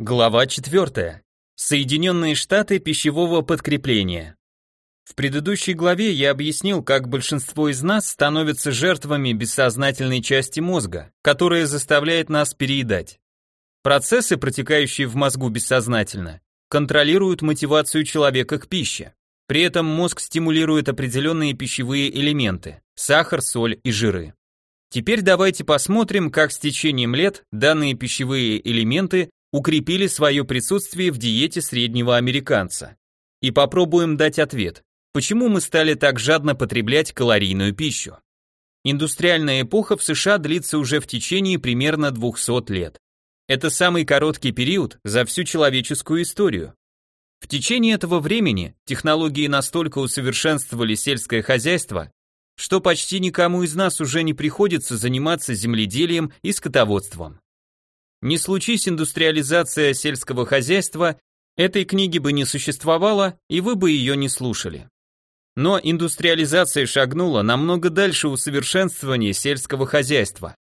Глава 4. Соединенные Штаты пищевого подкрепления. В предыдущей главе я объяснил, как большинство из нас становятся жертвами бессознательной части мозга, которая заставляет нас переедать. Процессы, протекающие в мозгу бессознательно, контролируют мотивацию человека к пище. При этом мозг стимулирует определенные пищевые элементы – сахар, соль и жиры. Теперь давайте посмотрим, как с течением лет данные пищевые элементы укрепили свое присутствие в диете среднего американца. И попробуем дать ответ, почему мы стали так жадно потреблять калорийную пищу. Индустриальная эпоха в США длится уже в течение примерно 200 лет. Это самый короткий период за всю человеческую историю. В течение этого времени технологии настолько усовершенствовали сельское хозяйство, что почти никому из нас уже не приходится заниматься земледелием и скотоводством. Не случись индустриализация сельского хозяйства, этой книги бы не существовало, и вы бы ее не слушали. Но индустриализация шагнула намного дальше усовершенствования сельского хозяйства.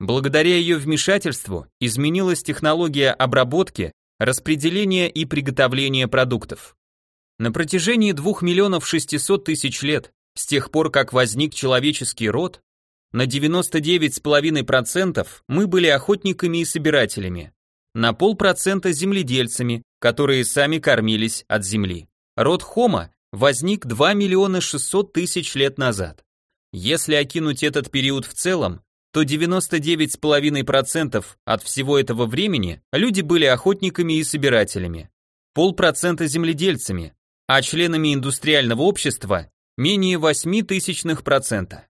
Благодаря ее вмешательству изменилась технология обработки, распределения и приготовления продуктов. На протяжении 2 миллионов 600 тысяч лет, с тех пор, как возник человеческий род, на 99,5% мы были охотниками и собирателями, на полпроцента земледельцами, которые сами кормились от земли. Род Хома возник 2 миллиона 600 тысяч лет назад. Если окинуть этот период в целом, то 99,5% от всего этого времени люди были охотниками и собирателями, полпроцента земледельцами, а членами индустриального общества менее 0,08 тысячных процента.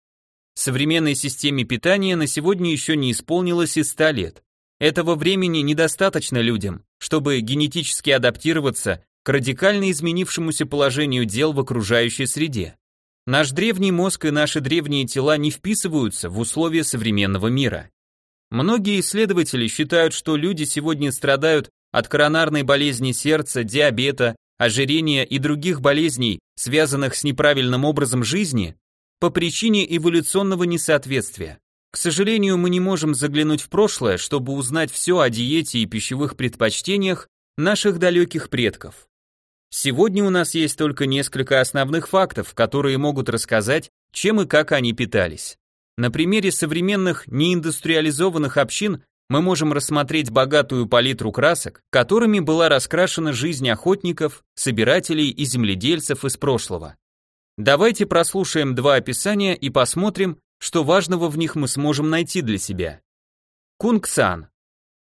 Современной системе питания на сегодня еще не исполнилось и 100 лет. Этого времени недостаточно людям, чтобы генетически адаптироваться к радикально изменившемуся положению дел в окружающей среде. Наш древний мозг и наши древние тела не вписываются в условия современного мира. Многие исследователи считают, что люди сегодня страдают от коронарной болезни сердца, диабета, ожирения и других болезней, связанных с неправильным образом жизни, по причине эволюционного несоответствия. К сожалению, мы не можем заглянуть в прошлое, чтобы узнать все о диете и пищевых предпочтениях наших далеких предков. Сегодня у нас есть только несколько основных фактов, которые могут рассказать, чем и как они питались. На примере современных неиндустриализованных общин мы можем рассмотреть богатую палитру красок, которыми была раскрашена жизнь охотников, собирателей и земледельцев из прошлого. Давайте прослушаем два описания и посмотрим, что важного в них мы сможем найти для себя. Кунг-сан.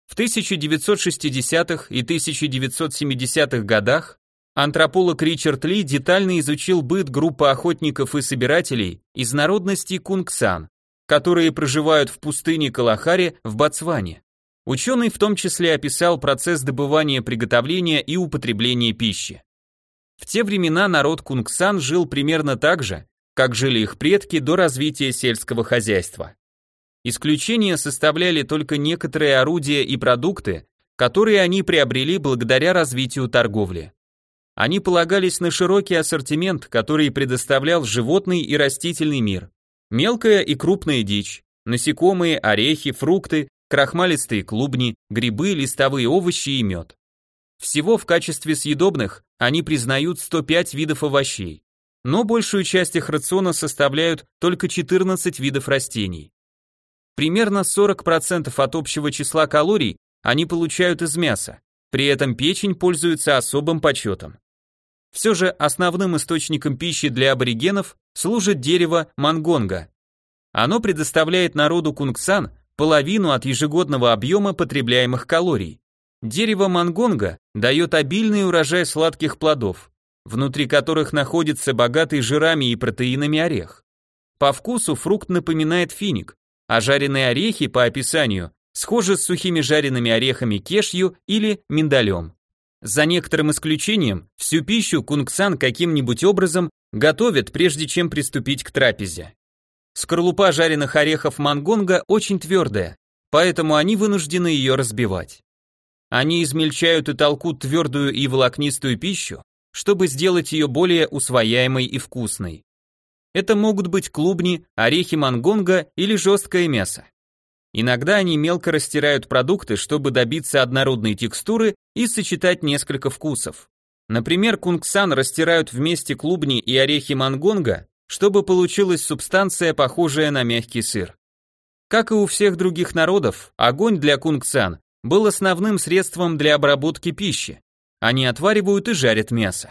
В 1960-х и 1970-х годах антрополог Ричард Ли детально изучил быт группы охотников и собирателей из народности Кунг-сан, которые проживают в пустыне Калахари в Ботсване. Ученый в том числе описал процесс добывания, приготовления и употребления пищи. В те времена народ Кунгсан жил примерно так же, как жили их предки до развития сельского хозяйства. Исключение составляли только некоторые орудия и продукты, которые они приобрели благодаря развитию торговли. Они полагались на широкий ассортимент, который предоставлял животный и растительный мир. Мелкая и крупная дичь, насекомые, орехи, фрукты, крахмалистые клубни, грибы, листовые овощи и мед. Всего в качестве съедобных они признают 105 видов овощей, но большую часть их рациона составляют только 14 видов растений. Примерно 40% от общего числа калорий они получают из мяса, при этом печень пользуется особым почетом. Все же основным источником пищи для аборигенов служит дерево мангонга. Оно предоставляет народу кунгсан половину от ежегодного объема потребляемых калорий. Дерево мангонга дает обильный урожай сладких плодов, внутри которых находится богатый жирами и протеинами орех. По вкусу фрукт напоминает финик, а жареные орехи, по описанию, схожи с сухими жареными орехами кешью или миндалем. За некоторым исключением, всю пищу кунгсан каким-нибудь образом готовят, прежде чем приступить к трапезе. Скорлупа жареных орехов мангонга очень твердая, поэтому они вынуждены ее разбивать. Они измельчают и толкут твердую и волокнистую пищу, чтобы сделать ее более усвояемой и вкусной. Это могут быть клубни, орехи мангонга или жесткое мясо. Иногда они мелко растирают продукты, чтобы добиться однородной текстуры и сочетать несколько вкусов. Например, кунгсан растирают вместе клубни и орехи мангонга, чтобы получилась субстанция, похожая на мягкий сыр. Как и у всех других народов, огонь для кунгсан был основным средством для обработки пищи. Они отваривают и жарят мясо.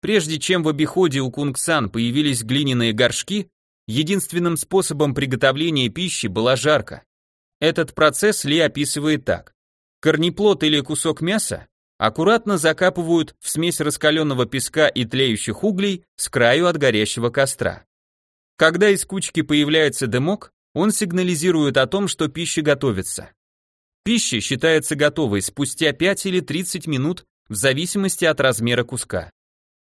Прежде чем в обиходе у кунгсан появились глиняные горшки, единственным способом приготовления пищи была жарка. Этот процесс Ли описывает так. Корнеплод или кусок мяса аккуратно закапывают в смесь раскаленного песка и тлеющих углей с краю от горящего костра. Когда из кучки появляется дымок, он сигнализирует о том, что пища готовится. Пища считается готовой спустя 5 или 30 минут в зависимости от размера куска.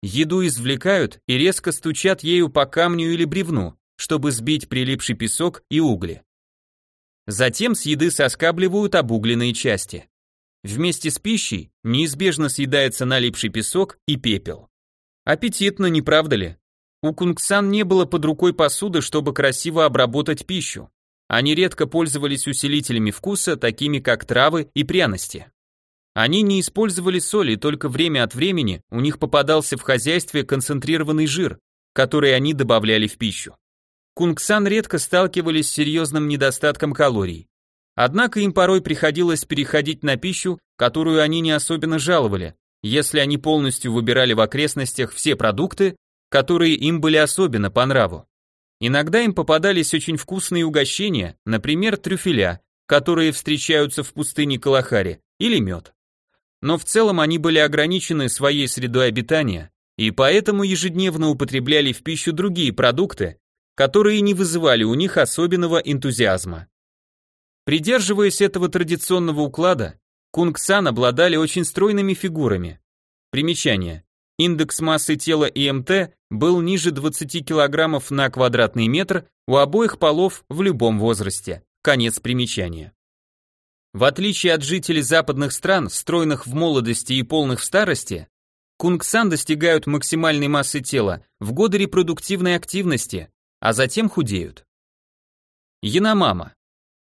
Еду извлекают и резко стучат ею по камню или бревну, чтобы сбить прилипший песок и угли. Затем с еды соскабливают обугленные части. Вместе с пищей неизбежно съедается налипший песок и пепел. Аппетитно, не правда ли? У кунгсан не было под рукой посуды, чтобы красиво обработать пищу. Они редко пользовались усилителями вкуса, такими как травы и пряности. Они не использовали соль, и только время от времени у них попадался в хозяйстве концентрированный жир, который они добавляли в пищу. Кунгсан редко сталкивались с серьезным недостатком калорий. Однако им порой приходилось переходить на пищу, которую они не особенно жаловали, если они полностью выбирали в окрестностях все продукты, которые им были особенно по нраву. Иногда им попадались очень вкусные угощения, например, трюфеля, которые встречаются в пустыне Калахари, или мед. Но в целом они были ограничены своей средой обитания, и поэтому ежедневно употребляли в пищу другие продукты, которые не вызывали у них особенного энтузиазма. Придерживаясь этого традиционного уклада, Кунгсан обладали очень стройными фигурами. Примечание. Индекс массы тела ИМТ был ниже 20 кг на квадратный метр у обоих полов в любом возрасте. Конец примечания. В отличие от жителей западных стран, стройных в молодости и полных в старости, кунгсан достигают максимальной массы тела в годы репродуктивной активности, а затем худеют. Яномама.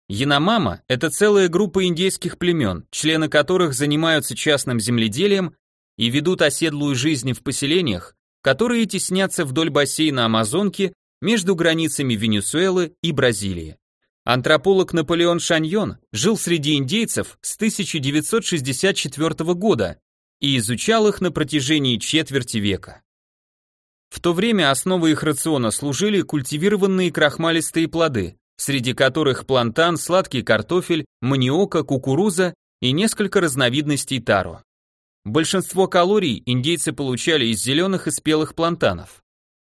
Яномама – это целая группа индейских племен, члены которых занимаются частным земледелием и ведут оседлую жизнь в поселениях, которые теснятся вдоль бассейна Амазонки между границами Венесуэлы и Бразилии. Антрополог Наполеон Шаньон жил среди индейцев с 1964 года и изучал их на протяжении четверти века. В то время основой их рациона служили культивированные крахмалистые плоды, среди которых плантан, сладкий картофель, маниока, кукуруза и несколько разновидностей таро. Большинство калорий индейцы получали из зеленых и спелых плантанов.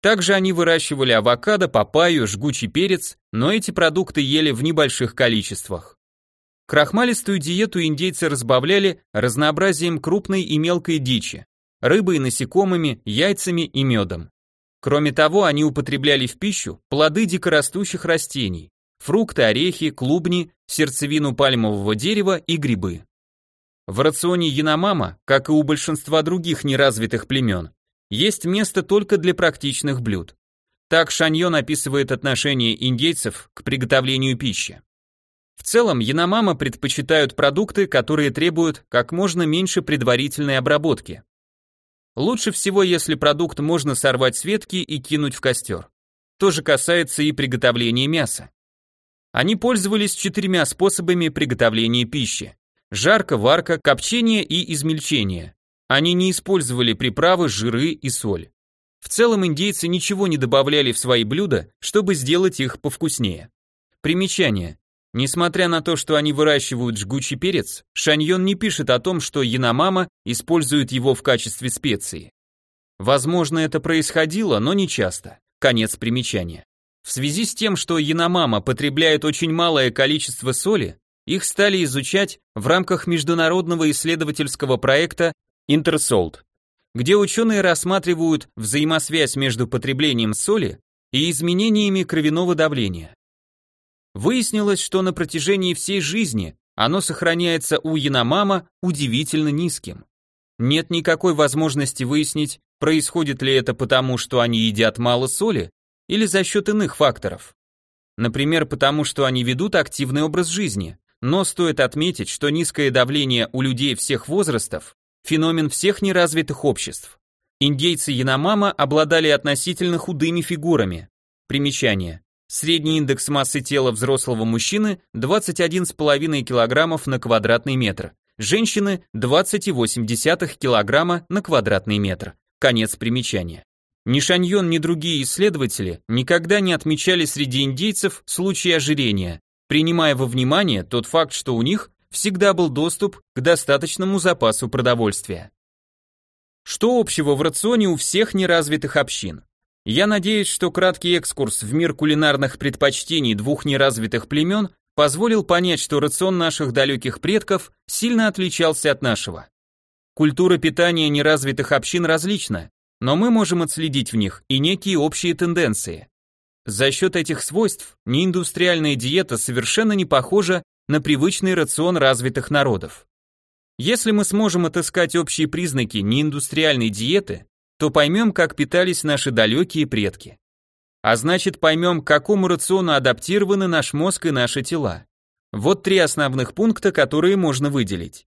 Также они выращивали авокадо, папайю, жгучий перец, но эти продукты ели в небольших количествах. Крахмалистую диету индейцы разбавляли разнообразием крупной и мелкой дичи, рыбой, насекомыми, яйцами и медом. Кроме того, они употребляли в пищу плоды дикорастущих растений, фрукты, орехи, клубни, сердцевину пальмового дерева и грибы. В рационе Яномама, как и у большинства других неразвитых племен, есть место только для практичных блюд. Так Шаньон описывает отношение индейцев к приготовлению пищи. В целом, Яномама предпочитают продукты, которые требуют как можно меньше предварительной обработки. Лучше всего, если продукт можно сорвать с ветки и кинуть в костер. То же касается и приготовления мяса. Они пользовались четырьмя способами приготовления пищи. Жарка, варка, копчение и измельчение. Они не использовали приправы, жиры и соль. В целом индейцы ничего не добавляли в свои блюда, чтобы сделать их повкуснее. Примечание. Несмотря на то, что они выращивают жгучий перец, Шаньон не пишет о том, что Яномама использует его в качестве специи. Возможно, это происходило, но не часто. Конец примечания. В связи с тем, что Яномама потребляет очень малое количество соли, их стали изучать в рамках международного исследовательского проекта Интерсолт, где ученые рассматривают взаимосвязь между потреблением соли и изменениями кровяного давления. Выяснилось, что на протяжении всей жизни оно сохраняется у Яномама удивительно низким. Нет никакой возможности выяснить, происходит ли это потому, что они едят мало соли, или за счет иных факторов. Например, потому что они ведут активный образ жизни. Но стоит отметить, что низкое давление у людей всех возрастов – феномен всех неразвитых обществ. Индейцы Яномама обладали относительно худыми фигурами. Примечание. Средний индекс массы тела взрослого мужчины 21,5 кг на квадратный метр, женщины 20,8 кг на квадратный метр. Конец примечания. Ни Шаньон, ни другие исследователи никогда не отмечали среди индейцев случаи ожирения, принимая во внимание тот факт, что у них всегда был доступ к достаточному запасу продовольствия. Что общего в рационе у всех неразвитых общин? Я надеюсь, что краткий экскурс в мир кулинарных предпочтений двух неразвитых племен позволил понять, что рацион наших далеких предков сильно отличался от нашего. Культура питания неразвитых общин различна, но мы можем отследить в них и некие общие тенденции. За счет этих свойств неиндустриальная диета совершенно не похожа на привычный рацион развитых народов. Если мы сможем отыскать общие признаки неиндустриальной диеты, то поймем, как питались наши далекие предки. А значит, поймем, к какому рациону адаптированы наш мозг и наши тела. Вот три основных пункта, которые можно выделить.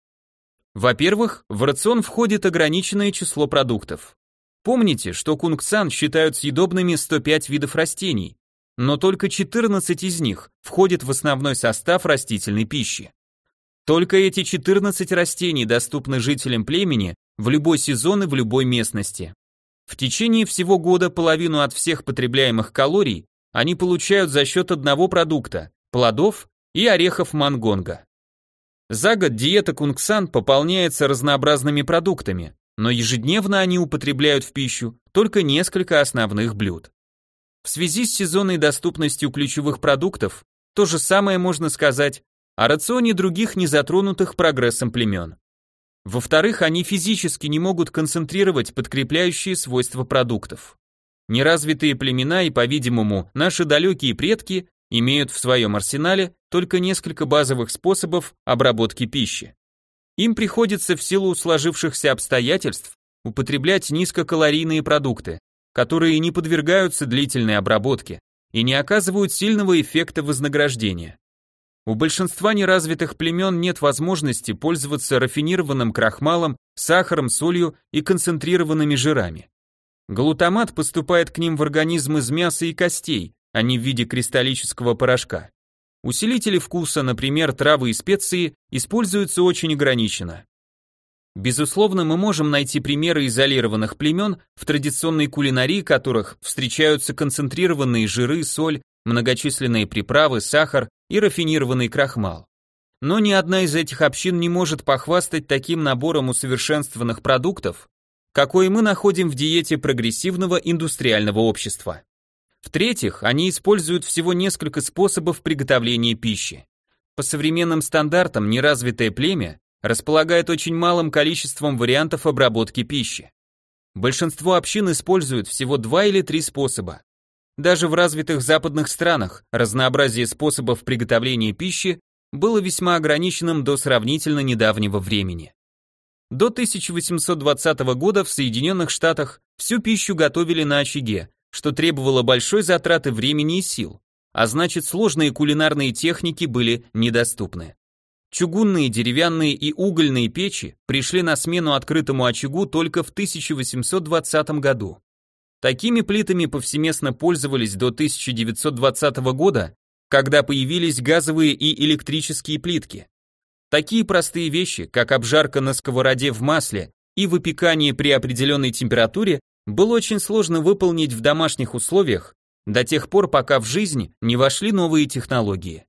Во-первых, в рацион входит ограниченное число продуктов. Помните, что кунгцан считают съедобными 105 видов растений, но только 14 из них входят в основной состав растительной пищи. Только эти 14 растений доступны жителям племени в любой сезон и в любой местности. В течение всего года половину от всех потребляемых калорий они получают за счет одного продукта – плодов и орехов мангонга. За год диета кунгсан пополняется разнообразными продуктами, но ежедневно они употребляют в пищу только несколько основных блюд. В связи с сезонной доступностью ключевых продуктов, то же самое можно сказать о рационе других незатронутых прогрессом племен. Во-вторых, они физически не могут концентрировать подкрепляющие свойства продуктов. Неразвитые племена и, по-видимому, наши далекие предки имеют в своем арсенале только несколько базовых способов обработки пищи. Им приходится в силу сложившихся обстоятельств употреблять низкокалорийные продукты, которые не подвергаются длительной обработке и не оказывают сильного эффекта вознаграждения. У большинства неразвитых племен нет возможности пользоваться рафинированным крахмалом, сахаром, солью и концентрированными жирами. Глутамат поступает к ним в организм из мяса и костей, а не в виде кристаллического порошка. Усилители вкуса, например, травы и специи, используются очень ограниченно. Безусловно, мы можем найти примеры изолированных племен, в традиционной кулинарии которых встречаются концентрированные жиры, соль, многочисленные приправы, сахар и рафинированный крахмал. Но ни одна из этих общин не может похвастать таким набором усовершенствованных продуктов, какой мы находим в диете прогрессивного индустриального общества. В-третьих, они используют всего несколько способов приготовления пищи. По современным стандартам неразвитое племя располагает очень малым количеством вариантов обработки пищи. Большинство общин используют всего два или три способа. Даже в развитых западных странах разнообразие способов приготовления пищи было весьма ограниченным до сравнительно недавнего времени. До 1820 года в Соединенных Штатах всю пищу готовили на очаге, что требовало большой затраты времени и сил, а значит сложные кулинарные техники были недоступны. Чугунные, деревянные и угольные печи пришли на смену открытому очагу только в 1820 году. Такими плитами повсеместно пользовались до 1920 года, когда появились газовые и электрические плитки. Такие простые вещи, как обжарка на сковороде в масле и выпекание при определенной температуре, было очень сложно выполнить в домашних условиях до тех пор, пока в жизнь не вошли новые технологии.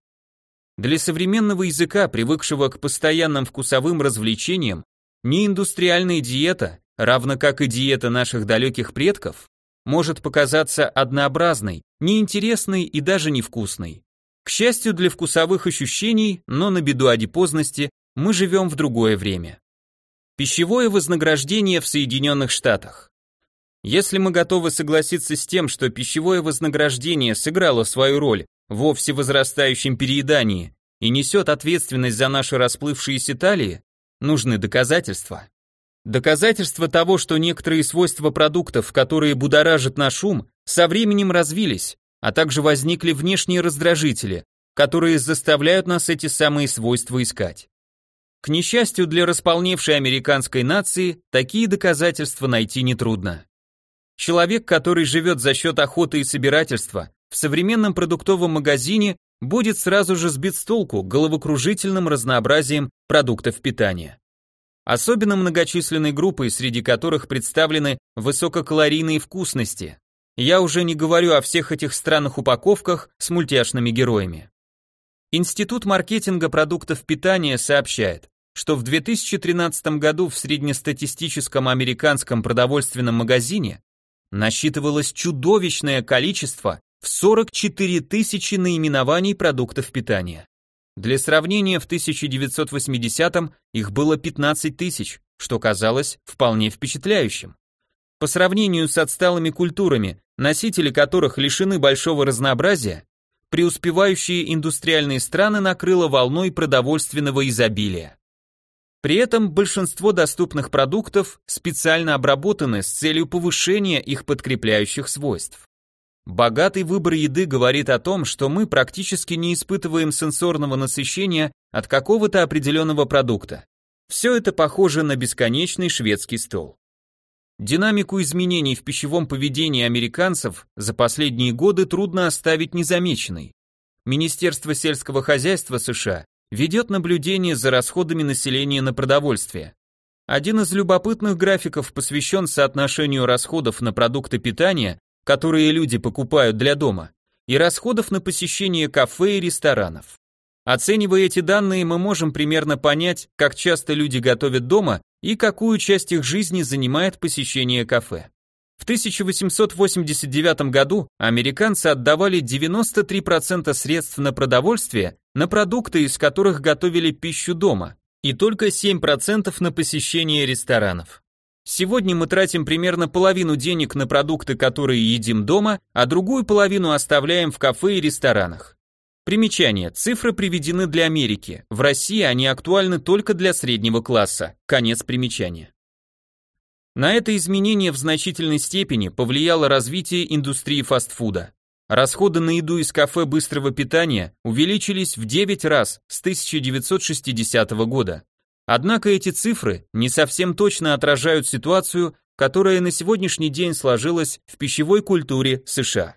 Для современного языка, привыкшего к постоянным вкусовым развлечениям, неиндустриальная диета, равно как и диета наших далеких предков, может показаться однообразной, неинтересной и даже невкусной. К счастью для вкусовых ощущений, но на беду адипозности, мы живем в другое время. Пищевое вознаграждение в Соединенных Штатах. Если мы готовы согласиться с тем, что пищевое вознаграждение сыграло свою роль в возрастающем переедании и несет ответственность за наши расплывшиеся талии, нужны доказательства. Доказательство того, что некоторые свойства продуктов, которые будоражат наш ум, со временем развились, а также возникли внешние раздражители, которые заставляют нас эти самые свойства искать. К несчастью для располневшей американской нации, такие доказательства найти нетрудно. Человек, который живет за счет охоты и собирательства, в современном продуктовом магазине будет сразу же сбит с толку головокружительным разнообразием продуктов питания. Особенно многочисленной группой, среди которых представлены высококалорийные вкусности. Я уже не говорю о всех этих странных упаковках с мультяшными героями. Институт маркетинга продуктов питания сообщает, что в 2013 году в среднестатистическом американском продовольственном магазине насчитывалось чудовищное количество в 44 тысячи наименований продуктов питания. Для сравнения, в 1980-м их было 15 тысяч, что казалось вполне впечатляющим. По сравнению с отсталыми культурами, носители которых лишены большого разнообразия, преуспевающие индустриальные страны накрыло волной продовольственного изобилия. При этом большинство доступных продуктов специально обработаны с целью повышения их подкрепляющих свойств. Богатый выбор еды говорит о том, что мы практически не испытываем сенсорного насыщения от какого-то определенного продукта. Все это похоже на бесконечный шведский стол. Динамику изменений в пищевом поведении американцев за последние годы трудно оставить незамеченной. Министерство сельского хозяйства США ведет наблюдение за расходами населения на продовольствие. Один из любопытных графиков посвящен соотношению расходов на продукты питания которые люди покупают для дома, и расходов на посещение кафе и ресторанов. Оценивая эти данные, мы можем примерно понять, как часто люди готовят дома и какую часть их жизни занимает посещение кафе. В 1889 году американцы отдавали 93% средств на продовольствие на продукты, из которых готовили пищу дома, и только 7% на посещение ресторанов. Сегодня мы тратим примерно половину денег на продукты, которые едим дома, а другую половину оставляем в кафе и ресторанах. Примечание. Цифры приведены для Америки. В России они актуальны только для среднего класса. Конец примечания. На это изменение в значительной степени повлияло развитие индустрии фастфуда. Расходы на еду из кафе быстрого питания увеличились в 9 раз с 1960 года. Однако эти цифры не совсем точно отражают ситуацию, которая на сегодняшний день сложилась в пищевой культуре США.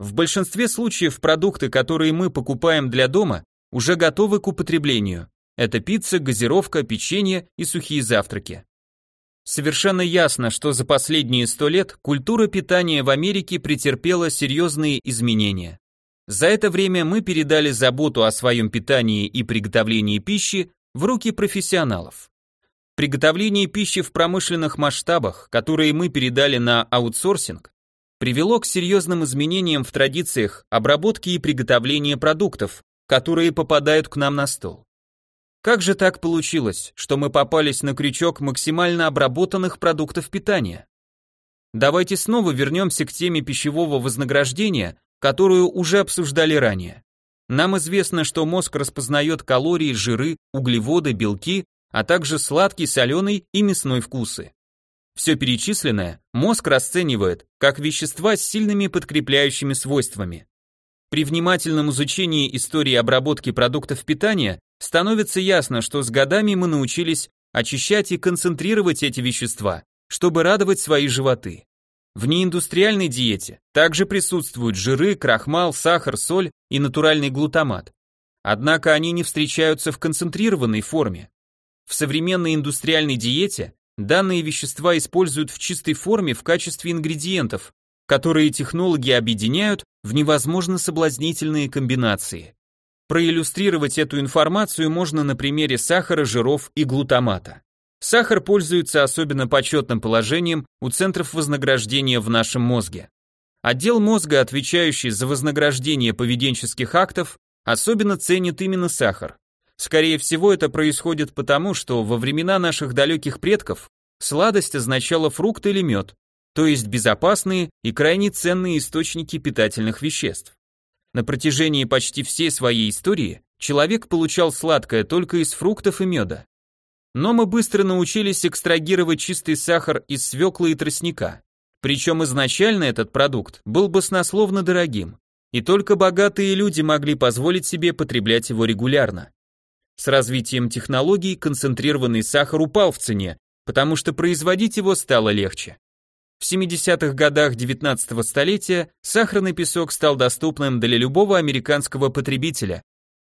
В большинстве случаев продукты, которые мы покупаем для дома, уже готовы к употреблению. Это пицца, газировка, печенье и сухие завтраки. Совершенно ясно, что за последние сто лет культура питания в Америке претерпела серьезные изменения. За это время мы передали заботу о своем питании и приготовлении пищи в руки профессионалов. Приготовление пищи в промышленных масштабах, которые мы передали на аутсорсинг, привело к серьезным изменениям в традициях обработки и приготовления продуктов, которые попадают к нам на стол. Как же так получилось, что мы попались на крючок максимально обработанных продуктов питания? Давайте снова вернемся к теме пищевого вознаграждения, которую уже обсуждали ранее. Нам известно, что мозг распознает калории, жиры, углеводы, белки, а также сладкий, соленый и мясной вкусы. Все перечисленное мозг расценивает как вещества с сильными подкрепляющими свойствами. При внимательном изучении истории обработки продуктов питания становится ясно, что с годами мы научились очищать и концентрировать эти вещества, чтобы радовать свои животы. В неиндустриальной диете также присутствуют жиры, крахмал, сахар, соль и натуральный глутамат. Однако они не встречаются в концентрированной форме. В современной индустриальной диете данные вещества используют в чистой форме в качестве ингредиентов, которые технологи объединяют в невозможно соблазнительные комбинации. Проиллюстрировать эту информацию можно на примере сахара, жиров и глутамата. Сахар пользуется особенно почетным положением у центров вознаграждения в нашем мозге. Отдел мозга, отвечающий за вознаграждение поведенческих актов, особенно ценит именно сахар. Скорее всего, это происходит потому, что во времена наших далеких предков сладость означала фрукт или мед, то есть безопасные и крайне ценные источники питательных веществ. На протяжении почти всей своей истории человек получал сладкое только из фруктов и меда. Но мы быстро научились экстрагировать чистый сахар из свеклы и тростника. Причем изначально этот продукт был баснословно дорогим, и только богатые люди могли позволить себе потреблять его регулярно. С развитием технологий концентрированный сахар упал в цене, потому что производить его стало легче. В 70-х годах 19-го столетия сахарный песок стал доступным для любого американского потребителя,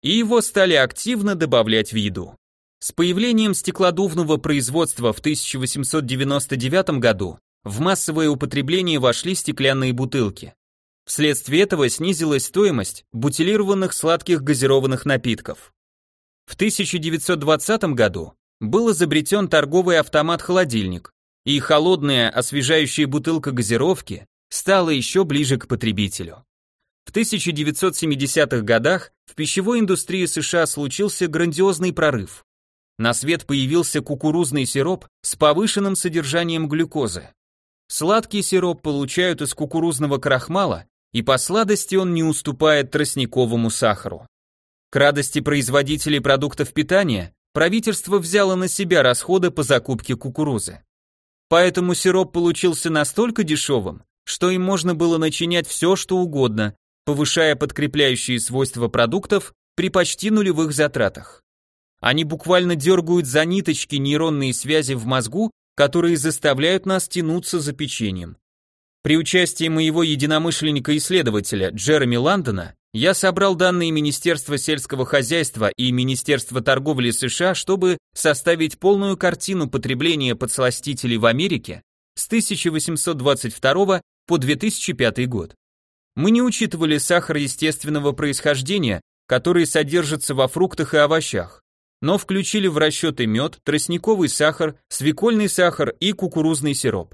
и его стали активно добавлять в еду. С появлением стеклодувного производства в 1899 году в массовое употребление вошли стеклянные бутылки. Вследствие этого снизилась стоимость бутилированных сладких газированных напитков. В 1920 году был изобретен торговый автомат-холодильник, и холодная освежающая бутылка газировки стала еще ближе к потребителю. В 1970-х годах в пищевой индустрии США случился грандиозный прорыв. На свет появился кукурузный сироп с повышенным содержанием глюкозы. Сладкий сироп получают из кукурузного крахмала, и по сладости он не уступает тростниковому сахару. К радости производителей продуктов питания правительство взяло на себя расходы по закупке кукурузы. Поэтому сироп получился настолько дешевым, что им можно было начинять все, что угодно, повышая подкрепляющие свойства продуктов при почти нулевых затратах. Они буквально дергают за ниточки нейронные связи в мозгу, которые заставляют нас тянуться за печеньем. При участии моего единомышленника-исследователя Джереми Ландона я собрал данные Министерства сельского хозяйства и Министерства торговли США, чтобы составить полную картину потребления подсластителей в Америке с 1822 по 2005 год. Мы не учитывали сахар естественного происхождения, который содержится во фруктах и овощах, но включили в расчеты мед, тростниковый сахар, свекольный сахар и кукурузный сироп.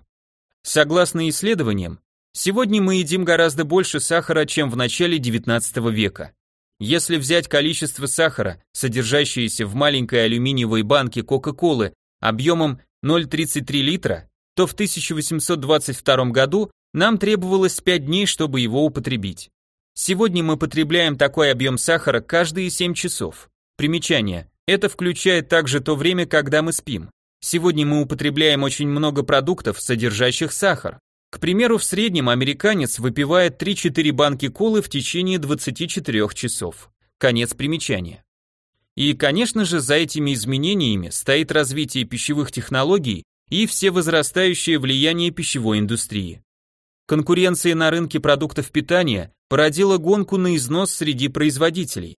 Согласно исследованиям, Сегодня мы едим гораздо больше сахара, чем в начале 19 века. Если взять количество сахара, содержащееся в маленькой алюминиевой банке Кока-Колы объемом 0,33 литра, то в 1822 году нам требовалось 5 дней, чтобы его употребить. Сегодня мы потребляем такой объем сахара каждые 7 часов. Примечание. Это включает также то время, когда мы спим. Сегодня мы употребляем очень много продуктов, содержащих сахар. К примеру, в среднем американец выпивает 3-4 банки колы в течение 24 часов. Конец примечания. И, конечно же, за этими изменениями стоит развитие пищевых технологий и всевозрастающее влияние пищевой индустрии. Конкуренция на рынке продуктов питания породила гонку на износ среди производителей.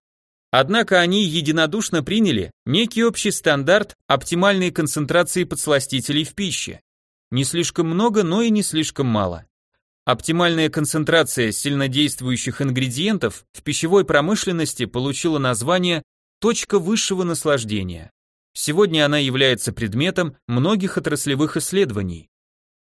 Однако они единодушно приняли некий общий стандарт оптимальной концентрации подсластителей в пище. Не слишком много, но и не слишком мало. Оптимальная концентрация сильнодействующих ингредиентов в пищевой промышленности получила название «точка высшего наслаждения». Сегодня она является предметом многих отраслевых исследований.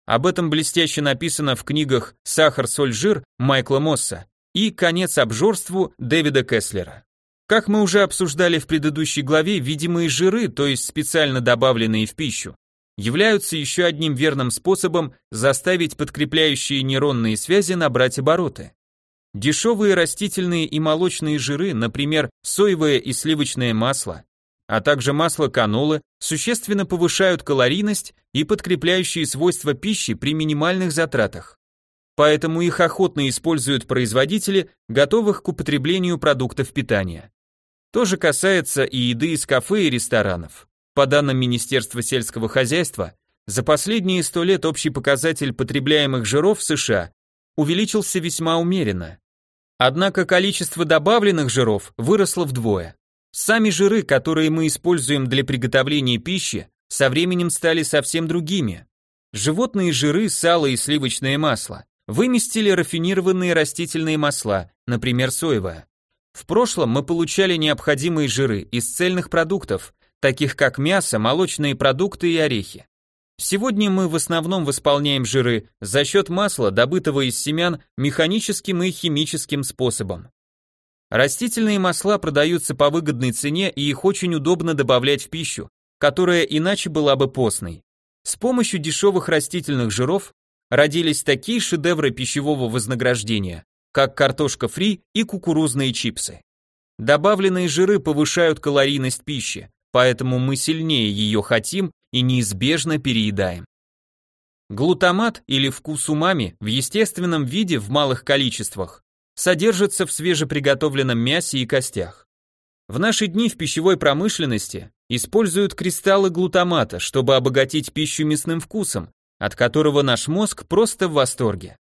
Об этом блестяще написано в книгах «Сахар, соль, жир» Майкла Мосса и «Конец обжорству» Дэвида Кеслера. Как мы уже обсуждали в предыдущей главе, видимые жиры, то есть специально добавленные в пищу, являются еще одним верным способом заставить подкрепляющие нейронные связи набрать обороты. Дешевые растительные и молочные жиры, например, соевое и сливочное масло, а также масло канолы, существенно повышают калорийность и подкрепляющие свойства пищи при минимальных затратах. Поэтому их охотно используют производители, готовых к употреблению продуктов питания. То же касается и еды из кафе и ресторанов. По данным Министерства сельского хозяйства, за последние 100 лет общий показатель потребляемых жиров в США увеличился весьма умеренно. Однако количество добавленных жиров выросло вдвое. Сами жиры, которые мы используем для приготовления пищи, со временем стали совсем другими. Животные жиры, сало и сливочное масло выместили рафинированные растительные масла, например, соевое. В прошлом мы получали необходимые жиры из цельных продуктов, таких как мясо, молочные продукты и орехи. Сегодня мы в основном восполняем жиры за счет масла, добытого из семян механическим и химическим способом. Растительные масла продаются по выгодной цене и их очень удобно добавлять в пищу, которая иначе была бы постной. С помощью дешевых растительных жиров родились такие шедевры пищевого вознаграждения, как картошка фри и кукурузные чипсы. Добавленные жиры повышают калорийность пищи, поэтому мы сильнее ее хотим и неизбежно переедаем. Глутамат или вкус умами в естественном виде в малых количествах содержится в свежеприготовленном мясе и костях. В наши дни в пищевой промышленности используют кристаллы глутамата, чтобы обогатить пищу мясным вкусом, от которого наш мозг просто в восторге.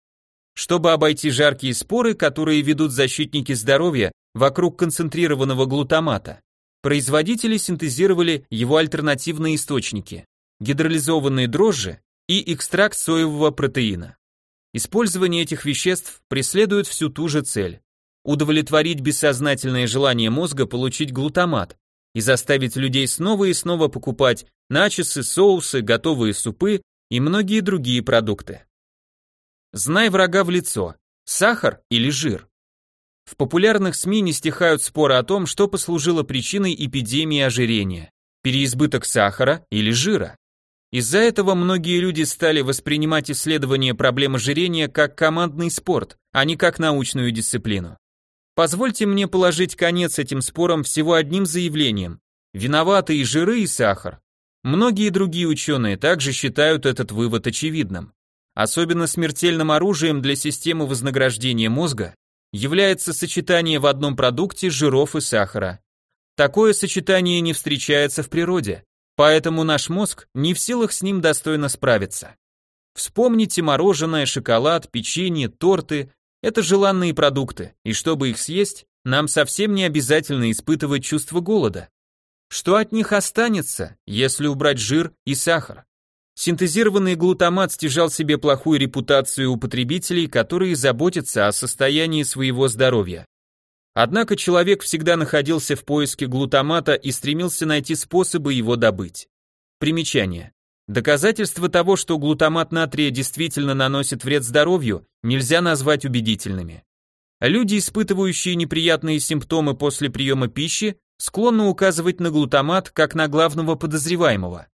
Чтобы обойти жаркие споры, которые ведут защитники здоровья вокруг концентрированного глутамата, производители синтезировали его альтернативные источники – гидролизованные дрожжи и экстракт соевого протеина. Использование этих веществ преследует всю ту же цель – удовлетворить бессознательное желание мозга получить глутамат и заставить людей снова и снова покупать начосы, соусы, готовые супы и многие другие продукты. Знай врага в лицо – сахар или жир. В популярных СМИ не стихают споры о том, что послужило причиной эпидемии ожирения – переизбыток сахара или жира. Из-за этого многие люди стали воспринимать исследование проблем ожирения как командный спорт, а не как научную дисциплину. Позвольте мне положить конец этим спорам всего одним заявлением. Виноваты и жиры, и сахар. Многие другие ученые также считают этот вывод очевидным. Особенно смертельным оружием для системы вознаграждения мозга является сочетание в одном продукте жиров и сахара. Такое сочетание не встречается в природе, Поэтому наш мозг не в силах с ним достойно справиться. Вспомните мороженое, шоколад, печенье, торты – это желанные продукты, и чтобы их съесть, нам совсем не обязательно испытывать чувство голода. Что от них останется, если убрать жир и сахар? Синтезированный глутамат стяжал себе плохую репутацию у потребителей, которые заботятся о состоянии своего здоровья. Однако человек всегда находился в поиске глутамата и стремился найти способы его добыть. Примечание. Доказательства того, что глутамат натрия действительно наносит вред здоровью, нельзя назвать убедительными. Люди, испытывающие неприятные симптомы после приема пищи, склонны указывать на глутамат как на главного подозреваемого.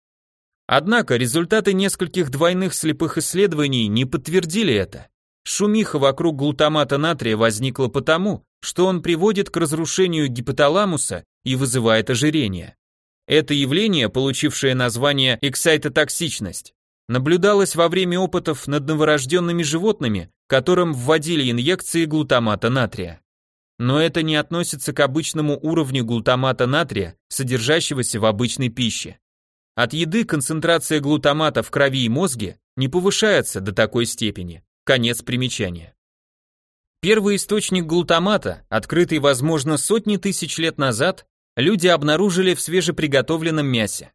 Однако результаты нескольких двойных слепых исследований не подтвердили это. Шумиха вокруг глутамата натрия возникла потому, что он приводит к разрушению гипоталамуса и вызывает ожирение. Это явление, получившее название эксайтотоксичность, наблюдалось во время опытов над новорожденными животными, которым вводили инъекции глутамата натрия. Но это не относится к обычному уровню глутамата натрия, содержащегося в обычной пище. От еды концентрация глутамата в крови и мозге не повышается до такой степени. Конец примечания. Первый источник глутамата, открытый, возможно, сотни тысяч лет назад, люди обнаружили в свежеприготовленном мясе.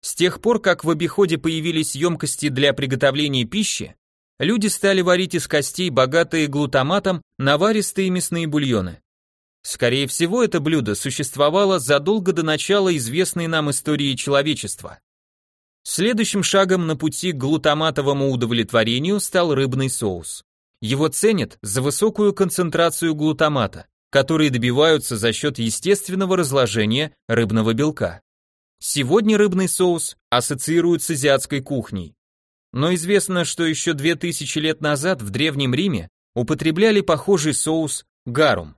С тех пор, как в обиходе появились емкости для приготовления пищи, люди стали варить из костей, богатые глутаматом, наваристые мясные бульоны. Скорее всего, это блюдо существовало задолго до начала известной нам истории человечества. Следующим шагом на пути к глутаматовому удовлетворению стал рыбный соус. Его ценят за высокую концентрацию глутамата, которые добиваются за счет естественного разложения рыбного белка. Сегодня рыбный соус ассоциируют с азиатской кухней. Но известно, что еще 2000 лет назад в Древнем Риме употребляли похожий соус гарум.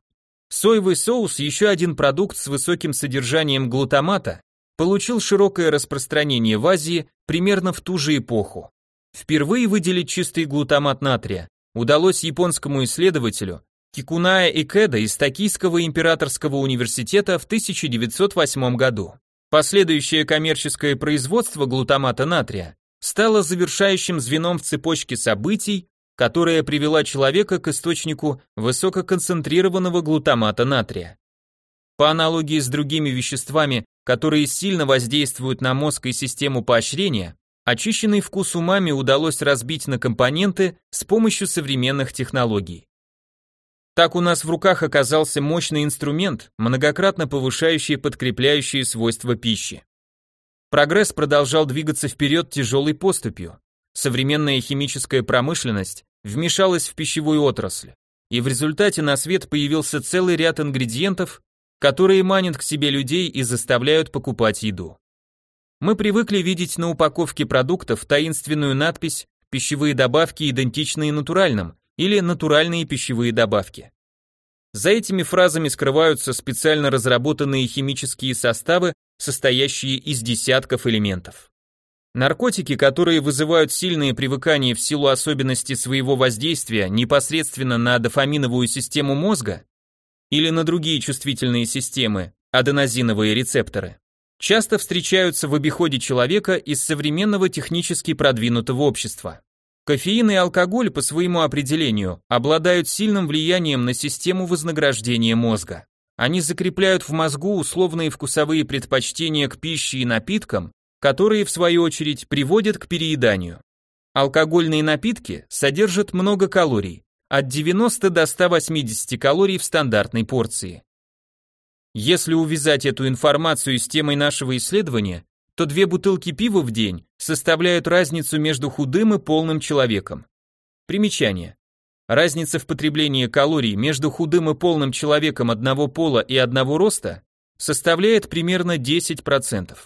Соевый соус, еще один продукт с высоким содержанием глутамата, получил широкое распространение в Азии примерно в ту же эпоху. Впервые выделить чистый глутамат натрия удалось японскому исследователю Кикуная Икеда из Токийского императорского университета в 1908 году. Последующее коммерческое производство глутамата натрия стало завершающим звеном в цепочке событий, которая привела человека к источнику высококонцентрированного глутамата натрия. По аналогии с другими веществами, которые сильно воздействуют на мозг и систему поощрения, Очищенный вкус умами удалось разбить на компоненты с помощью современных технологий. Так у нас в руках оказался мощный инструмент, многократно повышающий подкрепляющие свойства пищи. Прогресс продолжал двигаться вперед тяжелой поступью. Современная химическая промышленность вмешалась в пищевую отрасль, и в результате на свет появился целый ряд ингредиентов, которые манят к себе людей и заставляют покупать еду. Мы привыкли видеть на упаковке продуктов таинственную надпись «Пищевые добавки, идентичные натуральным» или «Натуральные пищевые добавки». За этими фразами скрываются специально разработанные химические составы, состоящие из десятков элементов. Наркотики, которые вызывают сильное привыкание в силу особенностей своего воздействия непосредственно на дофаминовую систему мозга или на другие чувствительные системы, аденозиновые рецепторы, часто встречаются в обиходе человека из современного технически продвинутого общества. Кофеин и алкоголь по своему определению обладают сильным влиянием на систему вознаграждения мозга. Они закрепляют в мозгу условные вкусовые предпочтения к пище и напиткам, которые в свою очередь приводят к перееданию. Алкогольные напитки содержат много калорий, от 90 до 180 калорий в стандартной порции. Если увязать эту информацию с темой нашего исследования, то две бутылки пива в день составляют разницу между худым и полным человеком. Примечание. Разница в потреблении калорий между худым и полным человеком одного пола и одного роста составляет примерно 10%.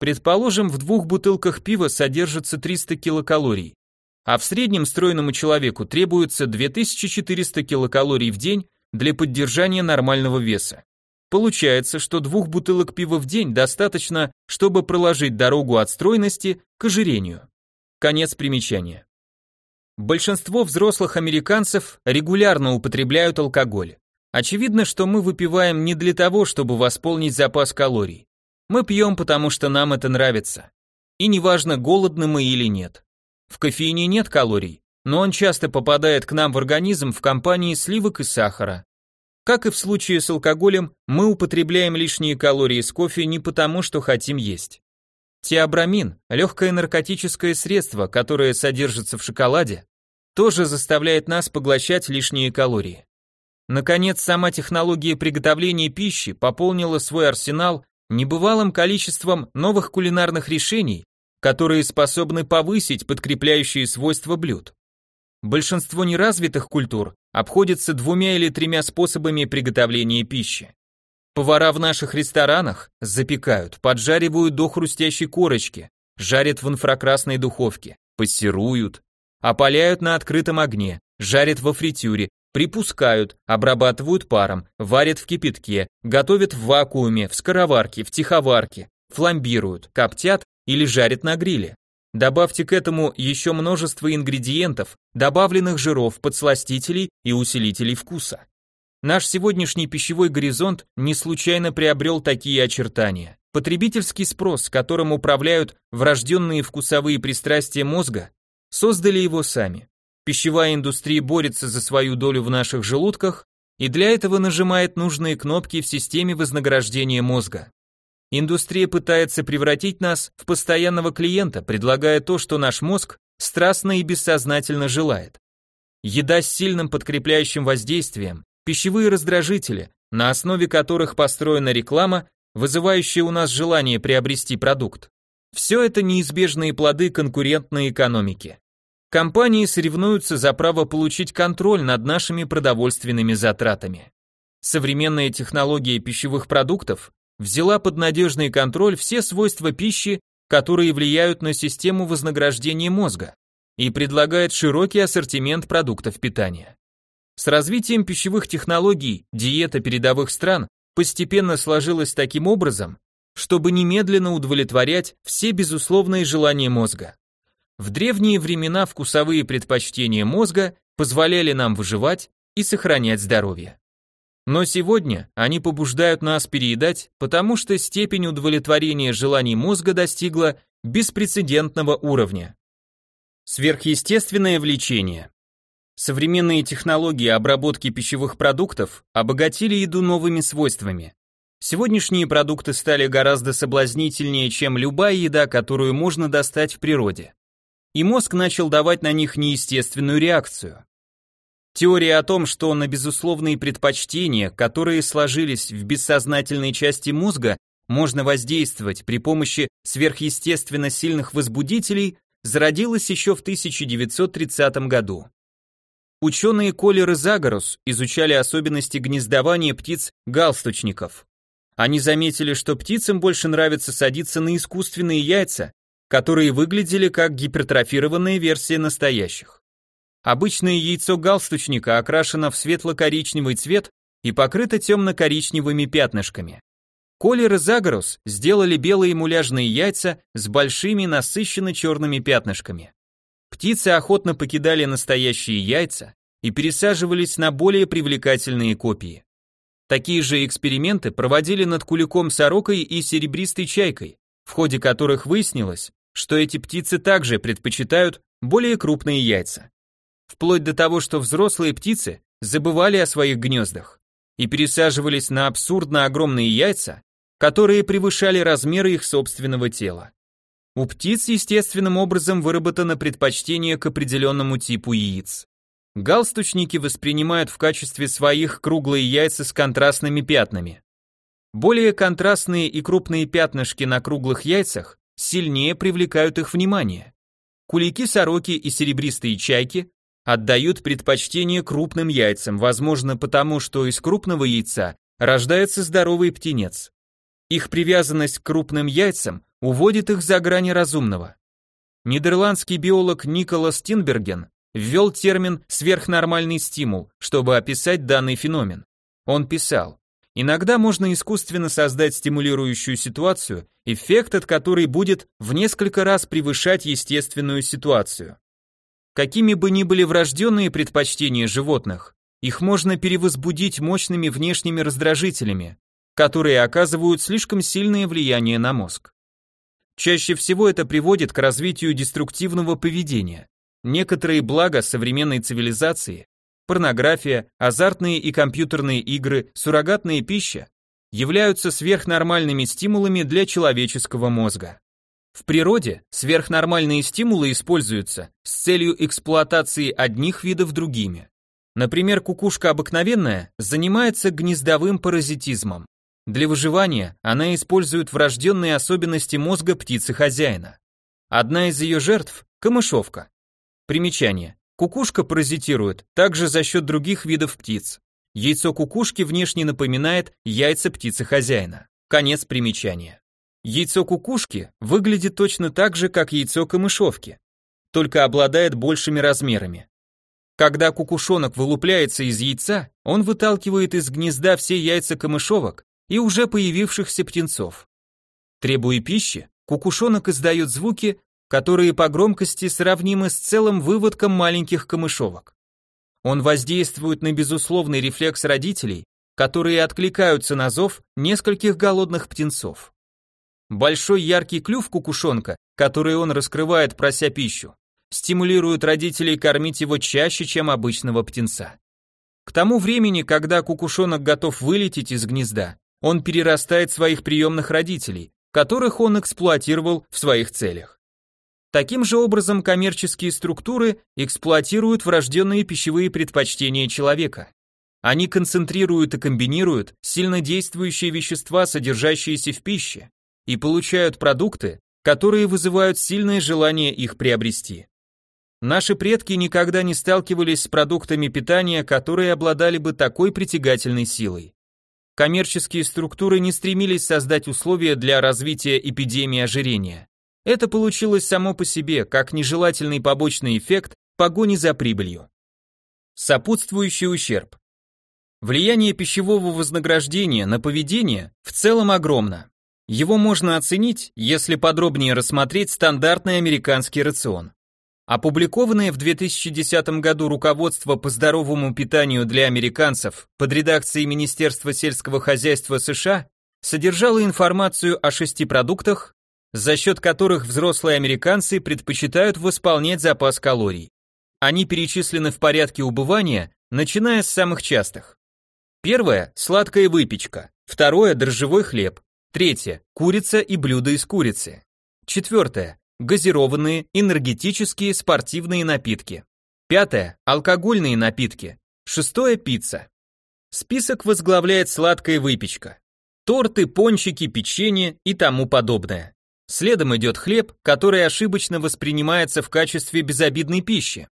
Предположим, в двух бутылках пива содержится 300 килокалорий, а в среднем стройному человеку требуется 2400 килокалорий в день для поддержания нормального веса. Получается, что двух бутылок пива в день достаточно, чтобы проложить дорогу от стройности к ожирению. Конец примечания. Большинство взрослых американцев регулярно употребляют алкоголь. Очевидно, что мы выпиваем не для того, чтобы восполнить запас калорий. Мы пьем, потому что нам это нравится. И неважно, голодны мы или нет. В кофеине нет калорий, но он часто попадает к нам в организм в компании сливок и сахара. Как и в случае с алкоголем, мы употребляем лишние калории из кофе не потому, что хотим есть. Теобрамин, легкое наркотическое средство, которое содержится в шоколаде, тоже заставляет нас поглощать лишние калории. Наконец, сама технология приготовления пищи пополнила свой арсенал небывалым количеством новых кулинарных решений, которые способны повысить подкрепляющие свойства блюд. Большинство неразвитых культур обходятся двумя или тремя способами приготовления пищи. Повара в наших ресторанах запекают, поджаривают до хрустящей корочки, жарят в инфракрасной духовке, пассируют, опаляют на открытом огне, жарят во фритюре, припускают, обрабатывают паром, варят в кипятке, готовят в вакууме, в скороварке, в тиховарке, фламбируют, коптят или жарят на гриле. Добавьте к этому еще множество ингредиентов, добавленных жиров, подсластителей и усилителей вкуса. Наш сегодняшний пищевой горизонт не случайно приобрел такие очертания. Потребительский спрос, которым управляют врожденные вкусовые пристрастия мозга, создали его сами. Пищевая индустрия борется за свою долю в наших желудках и для этого нажимает нужные кнопки в системе вознаграждения мозга. Индустрия пытается превратить нас в постоянного клиента, предлагая то, что наш мозг страстно и бессознательно желает. Еда с сильным подкрепляющим воздействием, пищевые раздражители, на основе которых построена реклама, вызывающая у нас желание приобрести продукт. Все это неизбежные плоды конкурентной экономики. Компании соревнуются за право получить контроль над нашими продовольственными затратами. Современная технология пищевых продуктов взяла под надежный контроль все свойства пищи, которые влияют на систему вознаграждения мозга, и предлагает широкий ассортимент продуктов питания. С развитием пищевых технологий диета передовых стран постепенно сложилась таким образом, чтобы немедленно удовлетворять все безусловные желания мозга. В древние времена вкусовые предпочтения мозга позволяли нам выживать и сохранять здоровье. Но сегодня они побуждают нас переедать, потому что степень удовлетворения желаний мозга достигла беспрецедентного уровня. Сверхъестественное влечение. Современные технологии обработки пищевых продуктов обогатили еду новыми свойствами. Сегодняшние продукты стали гораздо соблазнительнее, чем любая еда, которую можно достать в природе. И мозг начал давать на них неестественную реакцию. Теория о том, что на безусловные предпочтения, которые сложились в бессознательной части мозга, можно воздействовать при помощи сверхъестественно сильных возбудителей, зародилась еще в 1930 году. Ученые Колер и Загорус изучали особенности гнездования птиц-галстучников. Они заметили, что птицам больше нравится садиться на искусственные яйца, которые выглядели как гипертрофированная версия настоящих. Обычное яйцо галстучника окрашено в светло-коричневый цвет и покрыто темно-коричневыми пятнышками. Колер и Загорус сделали белые муляжные яйца с большими насыщенно черными пятнышками. Птицы охотно покидали настоящие яйца и пересаживались на более привлекательные копии. Такие же эксперименты проводили над куликом-сорокой и серебристой чайкой, в ходе которых выяснилось, что эти птицы также предпочитают более крупные яйца. Вплоть до того, что взрослые птицы забывали о своих гнездах и пересаживались на абсурдно огромные яйца, которые превышали размеры их собственного тела. У птиц естественным образом выработано предпочтение к определенному типу яиц. Галстучники воспринимают в качестве своих круглые яйца с контрастными пятнами. Более контрастные и крупные пятнышки на круглых яйцах сильнее привлекают их внимание. Кулики-сороки и серебристые чайки отдают предпочтение крупным яйцам, возможно потому, что из крупного яйца рождается здоровый птенец. Их привязанность к крупным яйцам уводит их за грани разумного. Нидерландский биолог Николас Тинберген ввел термин «сверхнормальный стимул», чтобы описать данный феномен. Он писал, иногда можно искусственно создать стимулирующую ситуацию, эффект от которой будет в несколько раз превышать естественную ситуацию. Какими бы ни были врожденные предпочтения животных, их можно перевозбудить мощными внешними раздражителями, которые оказывают слишком сильное влияние на мозг. Чаще всего это приводит к развитию деструктивного поведения. Некоторые блага современной цивилизации, порнография, азартные и компьютерные игры, суррогатная пища, являются сверхнормальными стимулами для человеческого мозга. В природе сверхнормальные стимулы используются с целью эксплуатации одних видов другими. Например, кукушка обыкновенная занимается гнездовым паразитизмом. Для выживания она использует врожденные особенности мозга птицы хозяина. Одна из ее жертв – камышовка. Примечание. Кукушка паразитирует также за счет других видов птиц. Яйцо кукушки внешне напоминает яйца птицы хозяина. Конец примечания. Яйцо кукушки выглядит точно так же, как яйцо камышовки, только обладает большими размерами. Когда кукушонок вылупляется из яйца, он выталкивает из гнезда все яйца камышовок и уже появившихся птенцов. Требуя пищи, кукушонок издает звуки, которые по громкости сравнимы с целым выводком маленьких камышовок. Он воздействует на безусловный рефлекс родителей, которые откликаются на зов нескольких голодных птенцов. Большой яркий клюв кукушонка, который он раскрывает, прося пищу, стимулирует родителей кормить его чаще, чем обычного птенца. К тому времени, когда кукушонок готов вылететь из гнезда, он перерастает своих приемных родителей, которых он эксплуатировал в своих целях. Таким же образом коммерческие структуры эксплуатируют врожденные пищевые предпочтения человека. Они концентрируют и комбинируют сильнодействующие вещества, содержащиеся в пище, и получают продукты, которые вызывают сильное желание их приобрести. Наши предки никогда не сталкивались с продуктами питания, которые обладали бы такой притягательной силой. Коммерческие структуры не стремились создать условия для развития эпидемии ожирения. Это получилось само по себе, как нежелательный побочный эффект погони за прибылью. Сопутствующий ущерб. Влияние пищевого вознаграждения на поведение в целом огромно. Его можно оценить, если подробнее рассмотреть стандартный американский рацион. Опубликованное в 2010 году руководство по здоровому питанию для американцев под редакцией Министерства сельского хозяйства США содержало информацию о шести продуктах, за счет которых взрослые американцы предпочитают восполнять запас калорий. Они перечислены в порядке убывания, начиная с самых частых. Первое – сладкая выпечка. Второе – дрожжевой хлеб. Третье – курица и блюда из курицы. Четвертое газированные, энергетические, спортивные напитки. Пятое – алкогольные напитки. Шестое – пицца. Список возглавляет сладкая выпечка. Торты, пончики, печенье и тому подобное. Следом идет хлеб, который ошибочно воспринимается в качестве безобидной пищи.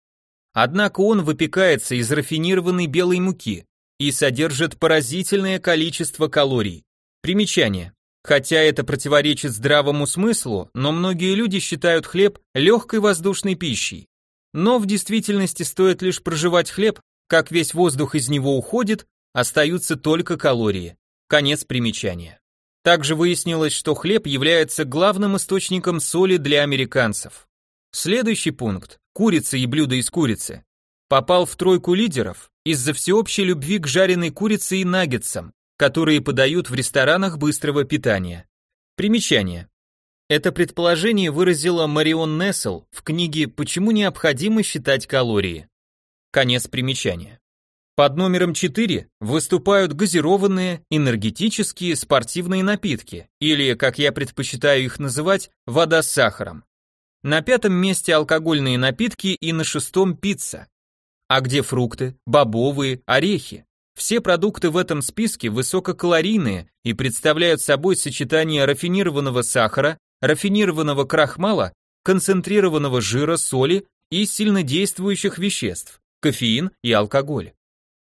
Однако он выпекается из рафинированной белой муки и содержит поразительное количество калорий. Примечание. Хотя это противоречит здравому смыслу, но многие люди считают хлеб легкой воздушной пищей. Но в действительности стоит лишь проживать хлеб, как весь воздух из него уходит, остаются только калории. Конец примечания. Также выяснилось, что хлеб является главным источником соли для американцев. Следующий пункт – курица и блюда из курицы. Попал в тройку лидеров из-за всеобщей любви к жареной курице и наггетсам, которые подают в ресторанах быстрого питания. Примечание. Это предположение выразила Марион Нессел в книге «Почему необходимо считать калории». Конец примечания. Под номером 4 выступают газированные, энергетические, спортивные напитки, или, как я предпочитаю их называть, вода с сахаром. На пятом месте алкогольные напитки и на шестом пицца. А где фрукты, бобовые, орехи? Все продукты в этом списке высококалорийные и представляют собой сочетание рафинированного сахара, рафинированного крахмала, концентрированного жира, соли и сильнодействующих веществ, кофеин и алкоголь.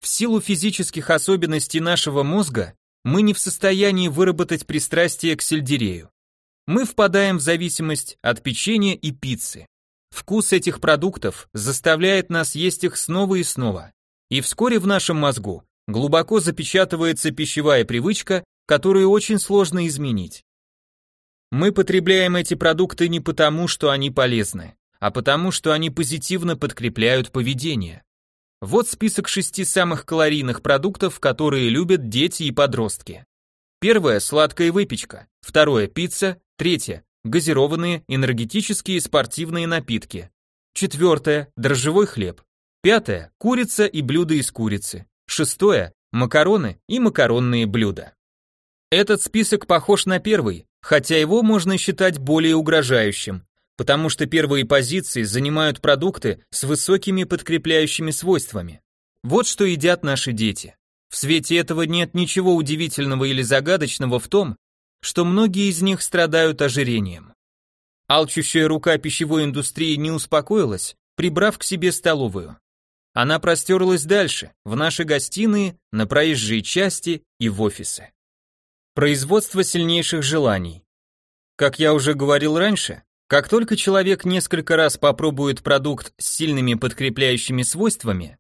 В силу физических особенностей нашего мозга мы не в состоянии выработать пристрастие к сельдерею. Мы впадаем в зависимость от печенья и пиццы. Вкус этих продуктов заставляет нас есть их снова и снова. И вскоре в нашем мозгу глубоко запечатывается пищевая привычка, которую очень сложно изменить. Мы потребляем эти продукты не потому, что они полезны, а потому, что они позитивно подкрепляют поведение. Вот список шести самых калорийных продуктов, которые любят дети и подростки. Первое – сладкая выпечка. Второе – пицца. Третье – газированные, энергетические спортивные напитки. Четвертое – дрожжевой хлеб. Пятое – курица и блюда из курицы. Шестое – макароны и макаронные блюда. Этот список похож на первый, хотя его можно считать более угрожающим потому что первые позиции занимают продукты с высокими подкрепляющими свойствами. Вот что едят наши дети. В свете этого нет ничего удивительного или загадочного в том, что многие из них страдают ожирением. Алчущая рука пищевой индустрии не успокоилась, прибрав к себе столовую. Она простерлась дальше, в наши гостиные, на проезжие части и в офисы. Производство сильнейших желаний. Как я уже говорил раньше, как только человек несколько раз попробует продукт с сильными подкрепляющими свойствами,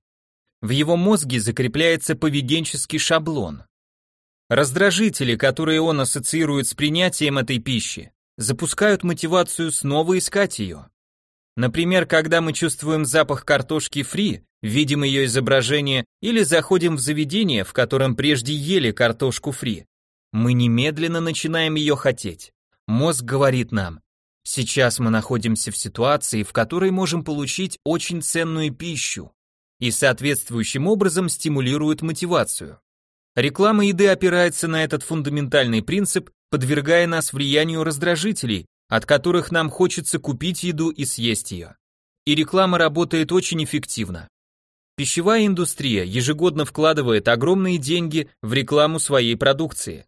в его мозге закрепляется поведенческий шаблон. Раздражители, которые он ассоциирует с принятием этой пищи, запускают мотивацию снова искать ее. Например, когда мы чувствуем запах картошки фри, видим ее изображение или заходим в заведение, в котором прежде ели картошку фри, мы немедленно начинаем ее хотеть. Мозг говорит нам, Сейчас мы находимся в ситуации, в которой можем получить очень ценную пищу и соответствующим образом стимулирует мотивацию. Реклама еды опирается на этот фундаментальный принцип, подвергая нас влиянию раздражителей, от которых нам хочется купить еду и съесть ее. И реклама работает очень эффективно. Пищевая индустрия ежегодно вкладывает огромные деньги в рекламу своей продукции.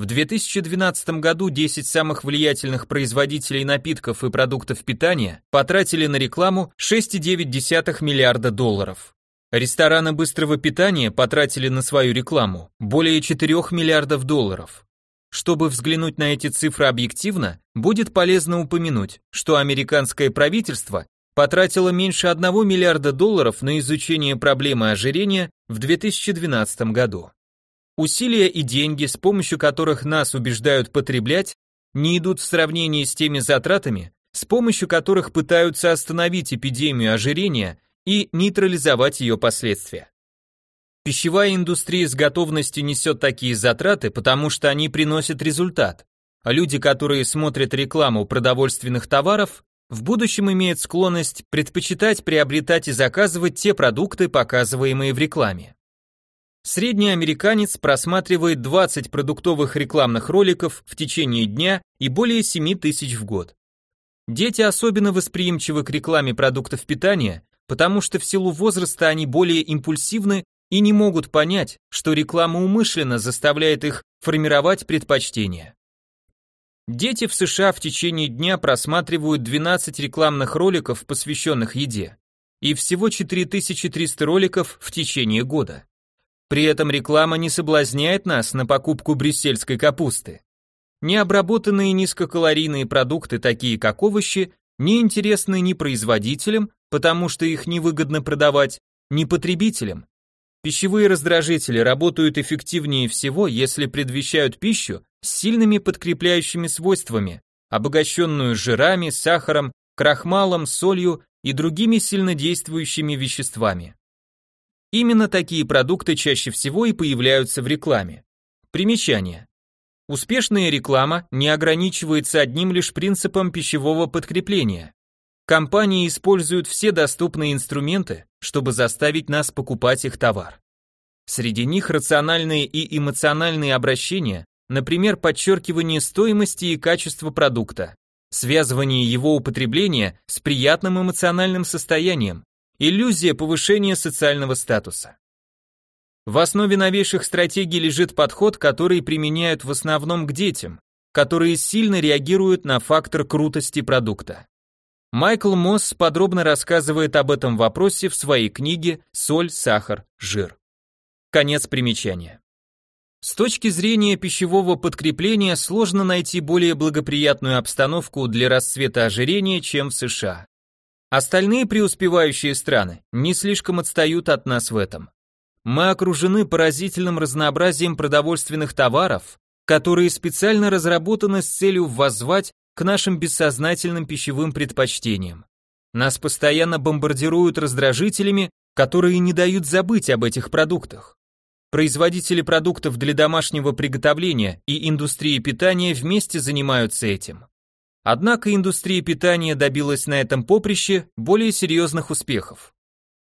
В 2012 году 10 самых влиятельных производителей напитков и продуктов питания потратили на рекламу 6,9 миллиарда долларов. Рестораны быстрого питания потратили на свою рекламу более 4 миллиардов долларов. Чтобы взглянуть на эти цифры объективно, будет полезно упомянуть, что американское правительство потратило меньше 1 миллиарда долларов на изучение проблемы ожирения в 2012 году. Усилия и деньги, с помощью которых нас убеждают потреблять, не идут в сравнении с теми затратами, с помощью которых пытаются остановить эпидемию ожирения и нейтрализовать ее последствия. Пищевая индустрия с готовностью несет такие затраты, потому что они приносят результат. Люди, которые смотрят рекламу продовольственных товаров, в будущем имеют склонность предпочитать приобретать и заказывать те продукты, показываемые в рекламе. Средний американец просматривает 20 продуктовых рекламных роликов в течение дня и более 7 тысяч в год. Дети особенно восприимчивы к рекламе продуктов питания, потому что в силу возраста они более импульсивны и не могут понять, что реклама умышленно заставляет их формировать предпочтения. Дети в США в течение дня просматривают 12 рекламных роликов, посвященных еде, и всего 4300 роликов в течение года. При этом реклама не соблазняет нас на покупку брюссельской капусты. Необработанные низкокалорийные продукты, такие как овощи, не интересны ни производителям, потому что их невыгодно продавать, ни потребителям. Пищевые раздражители работают эффективнее всего, если предвещают пищу, с сильными подкрепляющими свойствами, обогащенную жирами, сахаром, крахмалом, солью и другими сильнодействующими веществами. Именно такие продукты чаще всего и появляются в рекламе. Примечание. Успешная реклама не ограничивается одним лишь принципом пищевого подкрепления. Компании используют все доступные инструменты, чтобы заставить нас покупать их товар. Среди них рациональные и эмоциональные обращения, например, подчеркивание стоимости и качества продукта, связывание его употребления с приятным эмоциональным состоянием, иллюзия повышения социального статуса. В основе новейших стратегий лежит подход, который применяют в основном к детям, которые сильно реагируют на фактор крутости продукта. Майкл Мосс подробно рассказывает об этом вопросе в своей книге «Соль, сахар, жир». Конец примечания. С точки зрения пищевого подкрепления сложно найти более благоприятную обстановку для расцвета ожирения, чем в США. Остальные преуспевающие страны не слишком отстают от нас в этом. Мы окружены поразительным разнообразием продовольственных товаров, которые специально разработаны с целью воззвать к нашим бессознательным пищевым предпочтениям. Нас постоянно бомбардируют раздражителями, которые не дают забыть об этих продуктах. Производители продуктов для домашнего приготовления и индустрии питания вместе занимаются этим. Однако индустрия питания добилась на этом поприще более серьезных успехов.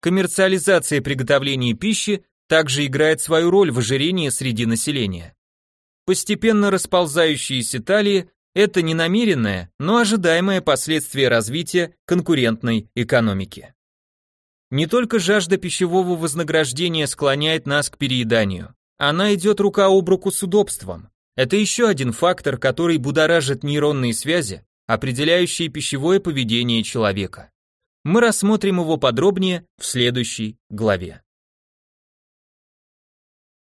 Коммерциализация приготовления пищи также играет свою роль в ожирении среди населения. Постепенно расползающиеся талии – это не намеренное, но ожидаемое последствие развития конкурентной экономики. Не только жажда пищевого вознаграждения склоняет нас к перееданию, она идет рука об руку с удобством. Это еще один фактор, который будоражит нейронные связи, определяющие пищевое поведение человека. Мы рассмотрим его подробнее в следующей главе.